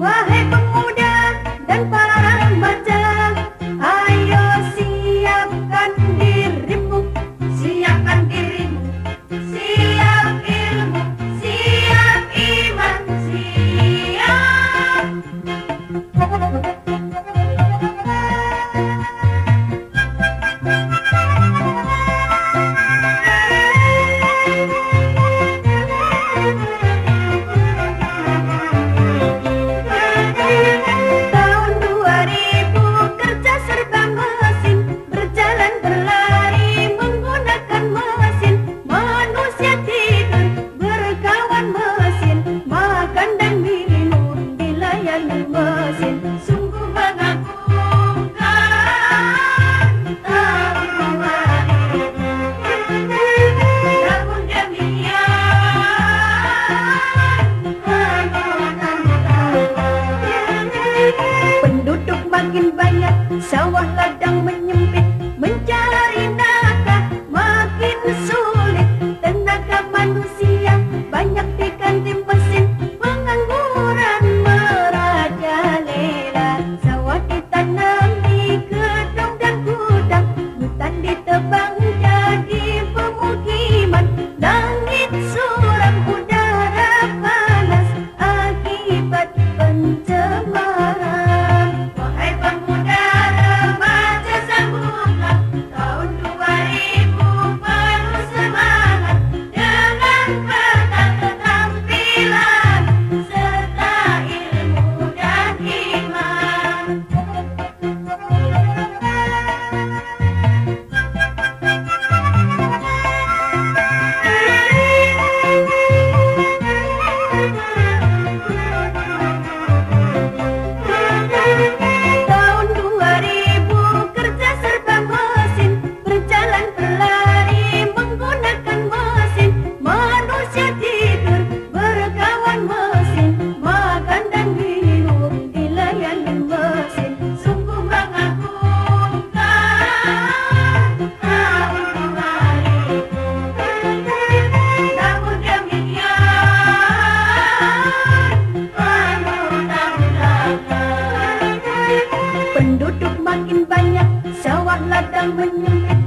Wahai pemuda dan para mesin sungguh penduduk makin banyak sawah lagi Penduduk makin banyak, sawah ladang menyempit